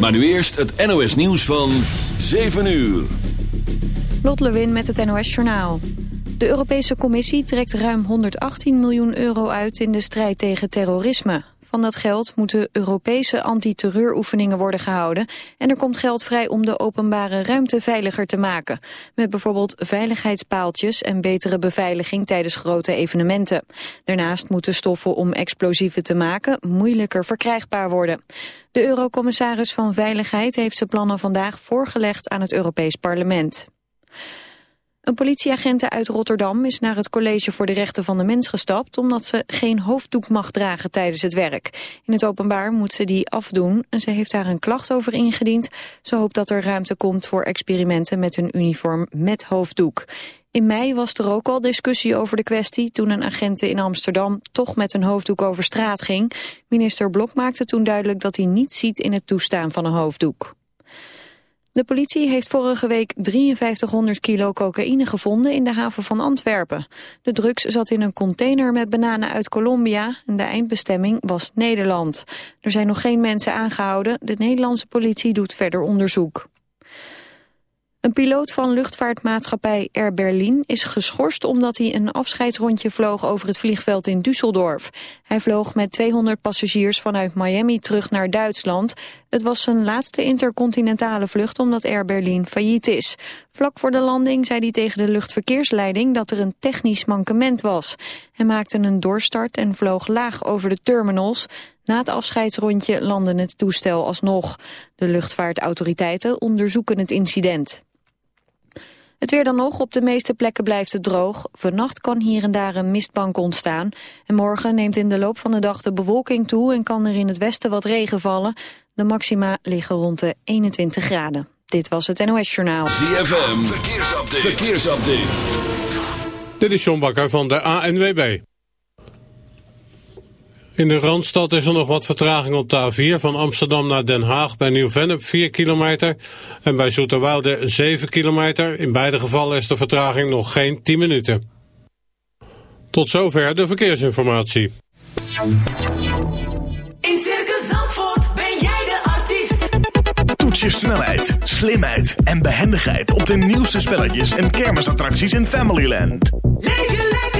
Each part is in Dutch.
Maar nu eerst het NOS nieuws van 7 uur. Lot Lewin met het NOS Journaal. De Europese Commissie trekt ruim 118 miljoen euro uit in de strijd tegen terrorisme. Van dat geld moeten Europese antiterreuroefeningen worden gehouden... en er komt geld vrij om de openbare ruimte veiliger te maken. Met bijvoorbeeld veiligheidspaaltjes en betere beveiliging tijdens grote evenementen. Daarnaast moeten stoffen om explosieven te maken moeilijker verkrijgbaar worden. De Eurocommissaris van Veiligheid heeft zijn plannen vandaag voorgelegd aan het Europees Parlement. Een politieagent uit Rotterdam is naar het College voor de Rechten van de Mens gestapt... omdat ze geen hoofddoek mag dragen tijdens het werk. In het openbaar moet ze die afdoen en ze heeft daar een klacht over ingediend. Ze hoopt dat er ruimte komt voor experimenten met een uniform met hoofddoek. In mei was er ook al discussie over de kwestie... toen een agent in Amsterdam toch met een hoofddoek over straat ging. Minister Blok maakte toen duidelijk dat hij niet ziet in het toestaan van een hoofddoek. De politie heeft vorige week 5300 kilo cocaïne gevonden in de haven van Antwerpen. De drugs zat in een container met bananen uit Colombia en de eindbestemming was Nederland. Er zijn nog geen mensen aangehouden. De Nederlandse politie doet verder onderzoek. Een piloot van luchtvaartmaatschappij Air Berlin is geschorst omdat hij een afscheidsrondje vloog over het vliegveld in Düsseldorf. Hij vloog met 200 passagiers vanuit Miami terug naar Duitsland. Het was zijn laatste intercontinentale vlucht omdat Air Berlin failliet is. Vlak voor de landing zei hij tegen de luchtverkeersleiding dat er een technisch mankement was. Hij maakte een doorstart en vloog laag over de terminals. Na het afscheidsrondje landde het toestel alsnog. De luchtvaartautoriteiten onderzoeken het incident. Het weer dan nog. Op de meeste plekken blijft het droog. Vannacht kan hier en daar een mistbank ontstaan. En morgen neemt in de loop van de dag de bewolking toe... en kan er in het westen wat regen vallen. De maxima liggen rond de 21 graden. Dit was het NOS Journaal. ZFM, verkeersupdate. verkeersupdate. Dit is John Bakker van de ANWB. In de Randstad is er nog wat vertraging op de A4 van Amsterdam naar Den Haag bij Nieuw-Vennep 4 kilometer en bij Zoeterwoude 7 kilometer. In beide gevallen is de vertraging nog geen 10 minuten. Tot zover de verkeersinformatie. In Circus Zandvoort ben jij de artiest. Toets je snelheid, slimheid en behendigheid op de nieuwste spelletjes en kermisattracties in Familyland. Leef je lekker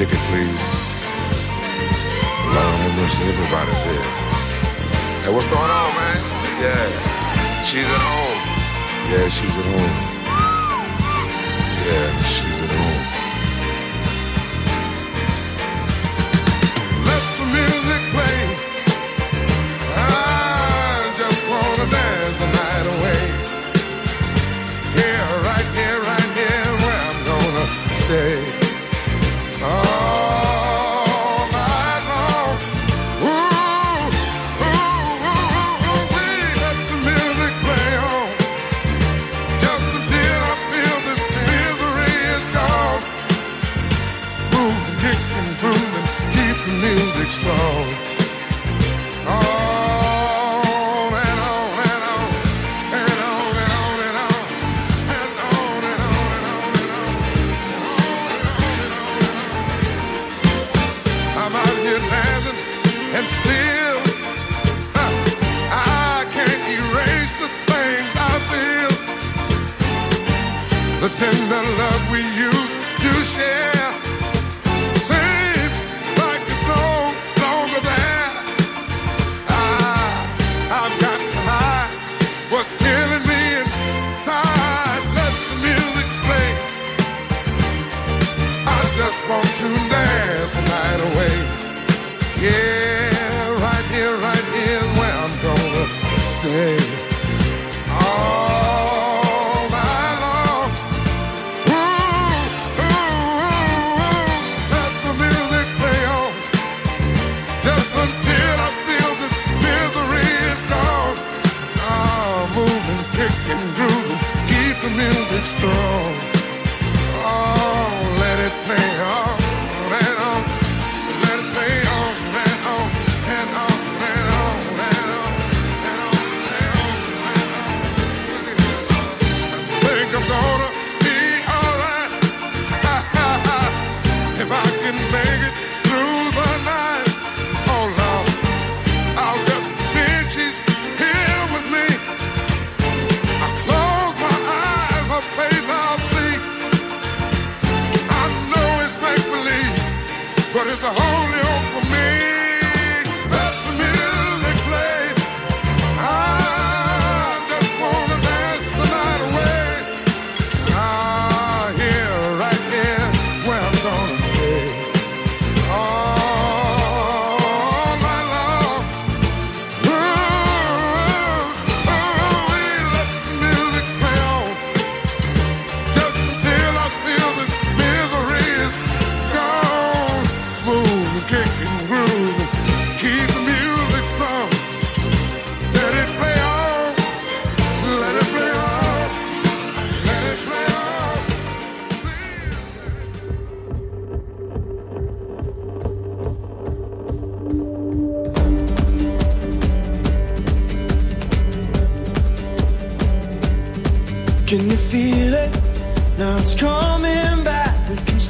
ticket, please? Lord have everybody's here. Hey, what's going on, man? Yeah, she's at home. Yeah, she's at home. Yeah, she stay.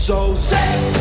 So say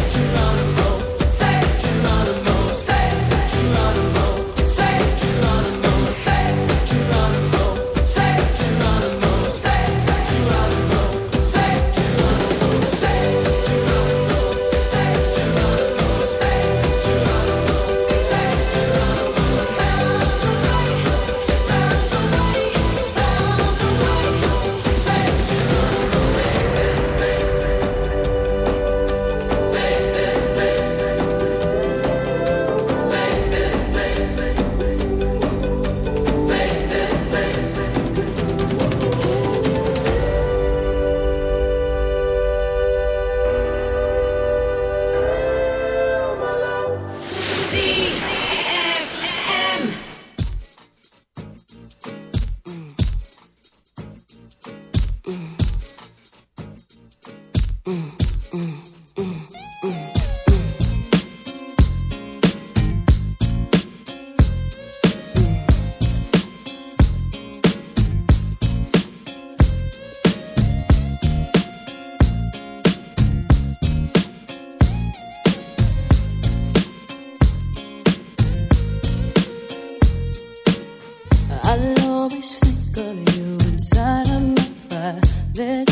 Girl, you inside of my private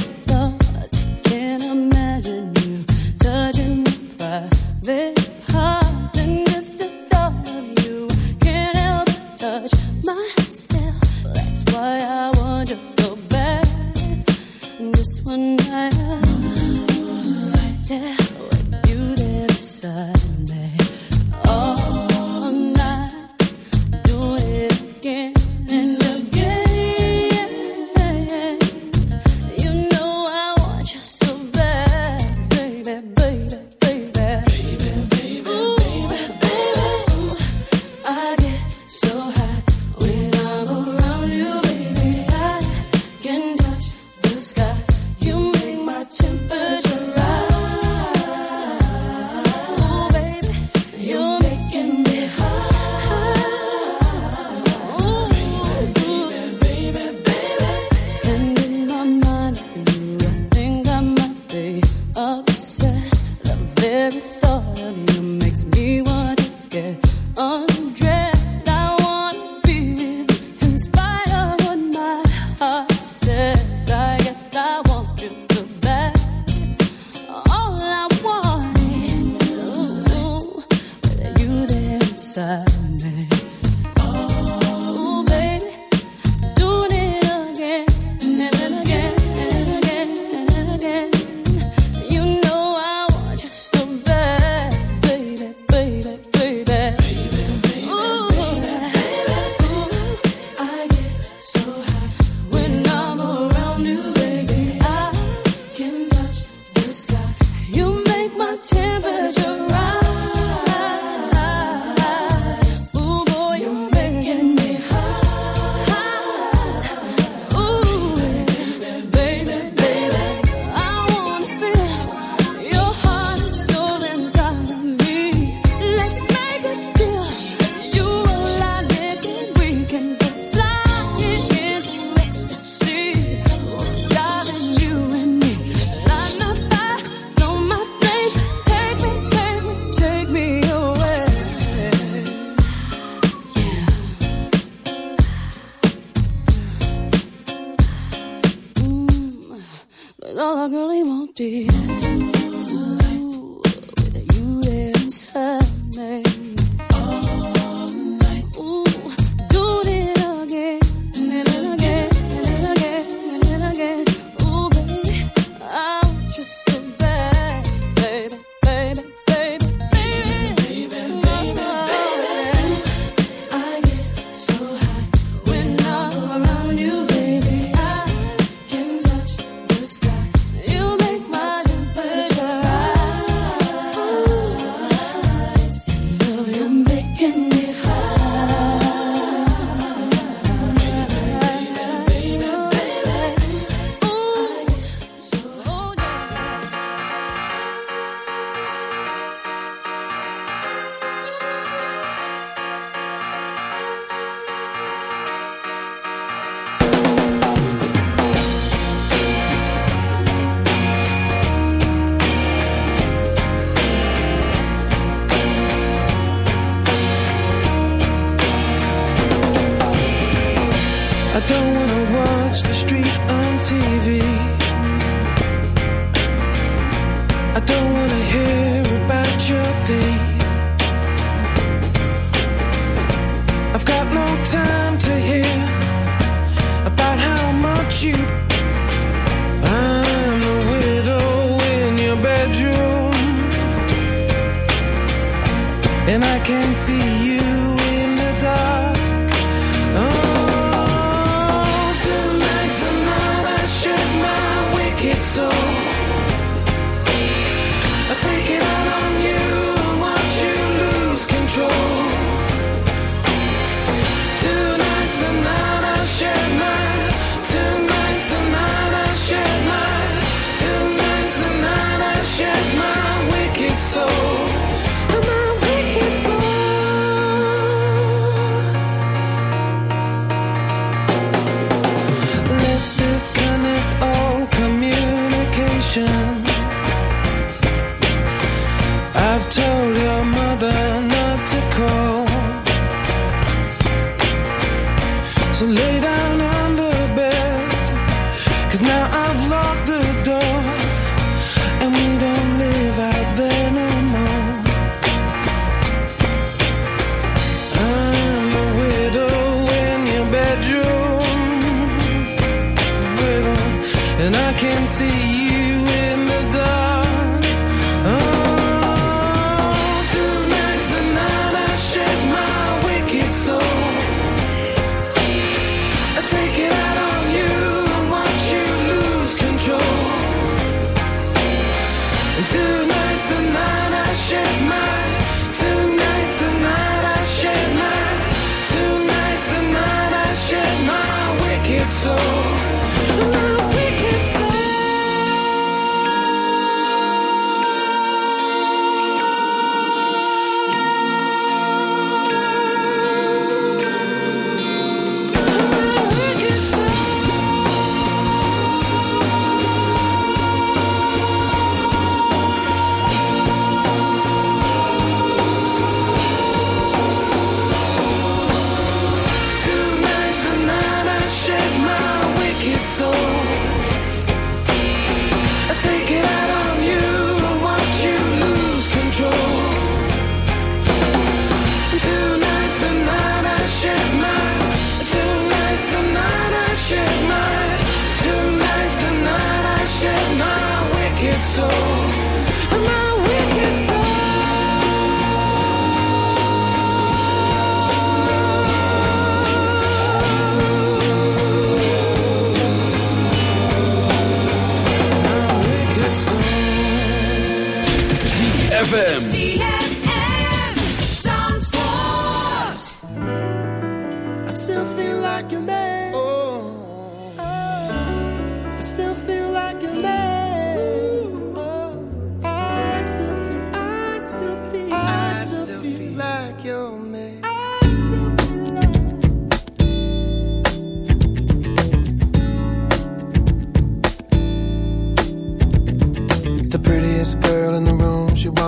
Don't wanna watch the street on TV. I don't wanna hear about your day. I've got no time to hear about how much you. I'm a widow in your bedroom, and I can see. ocean.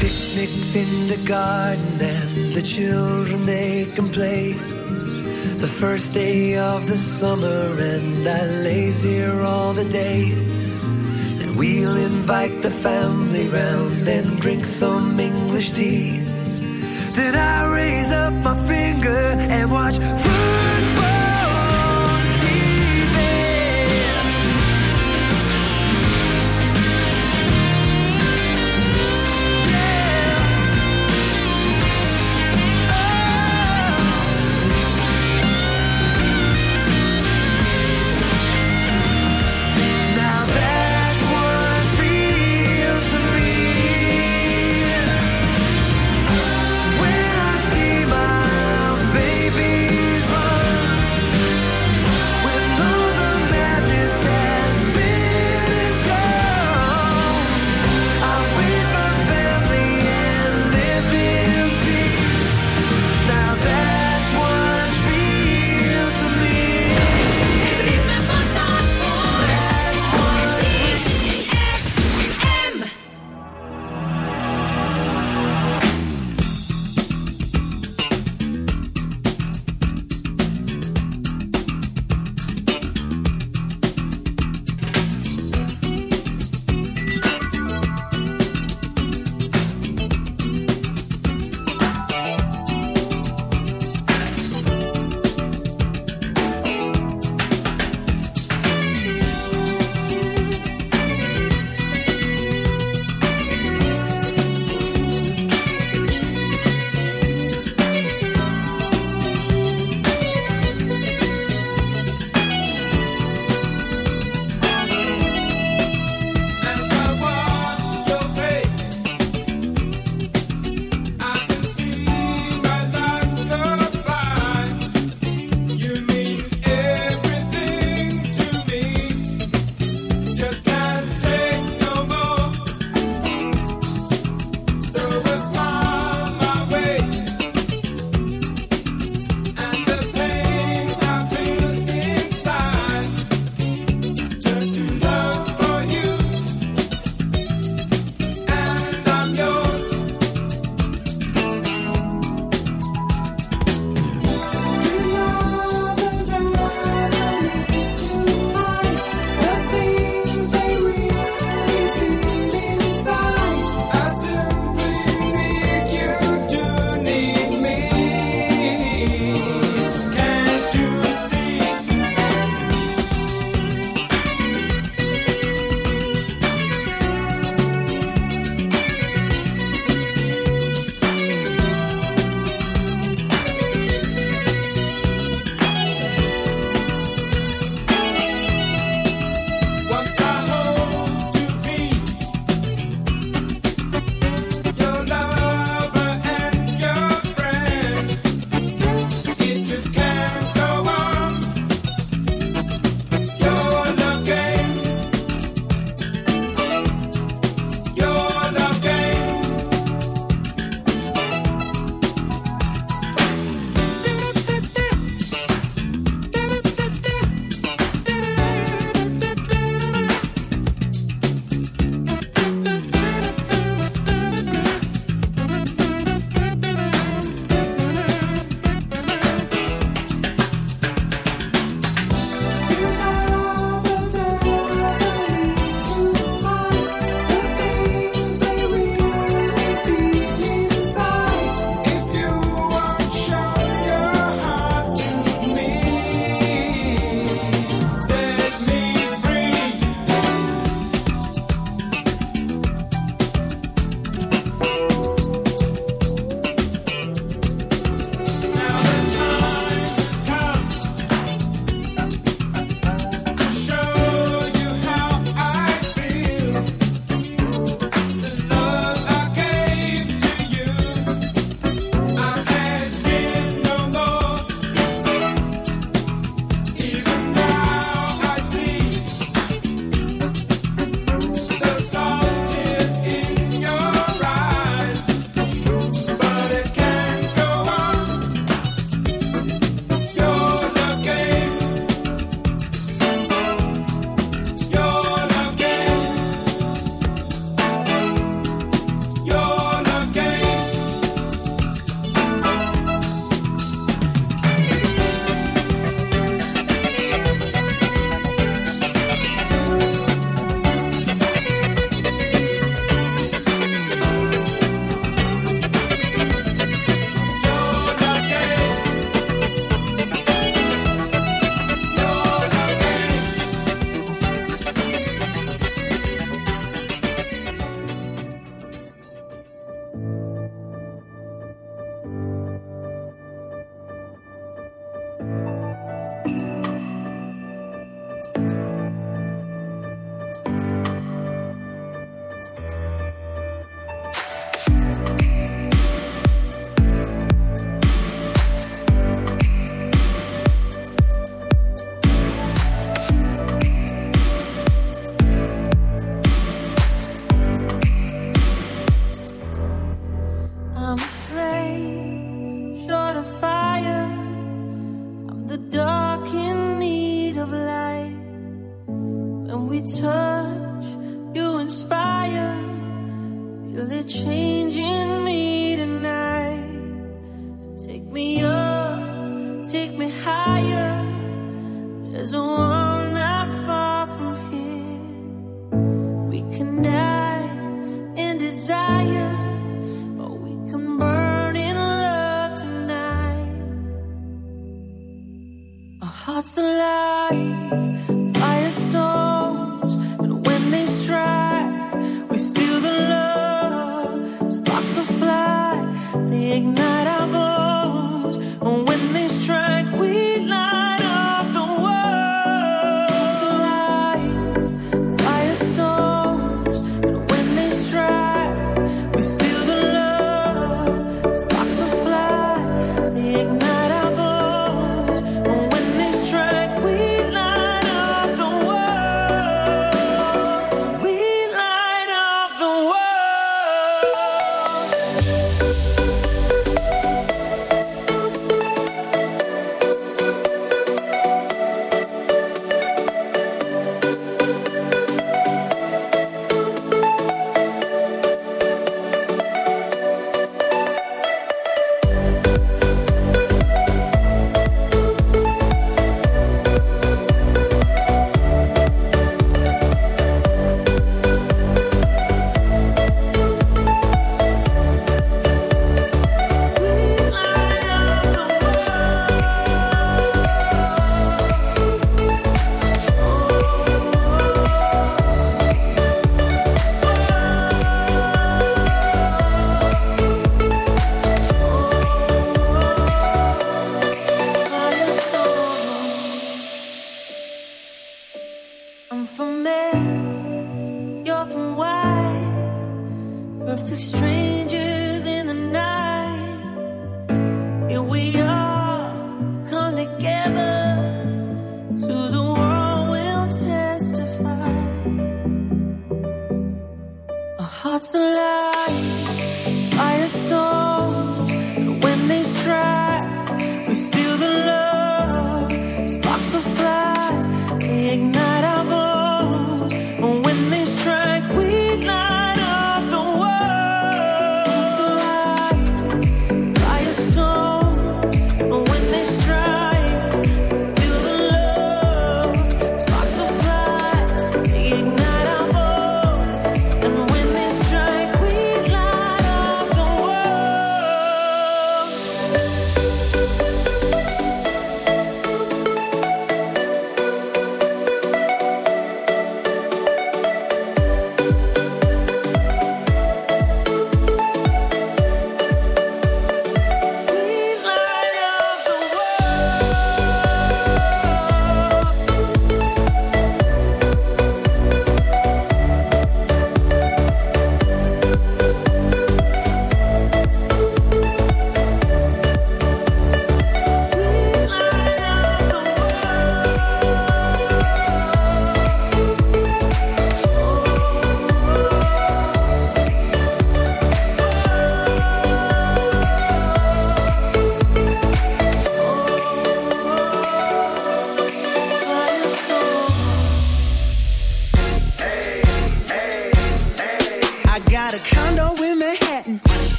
Picnics in the garden and the children they can play. The first day of the summer and I lays here all the day. And we'll invite the family round and drink some English tea. Then I raise up my finger and watch football.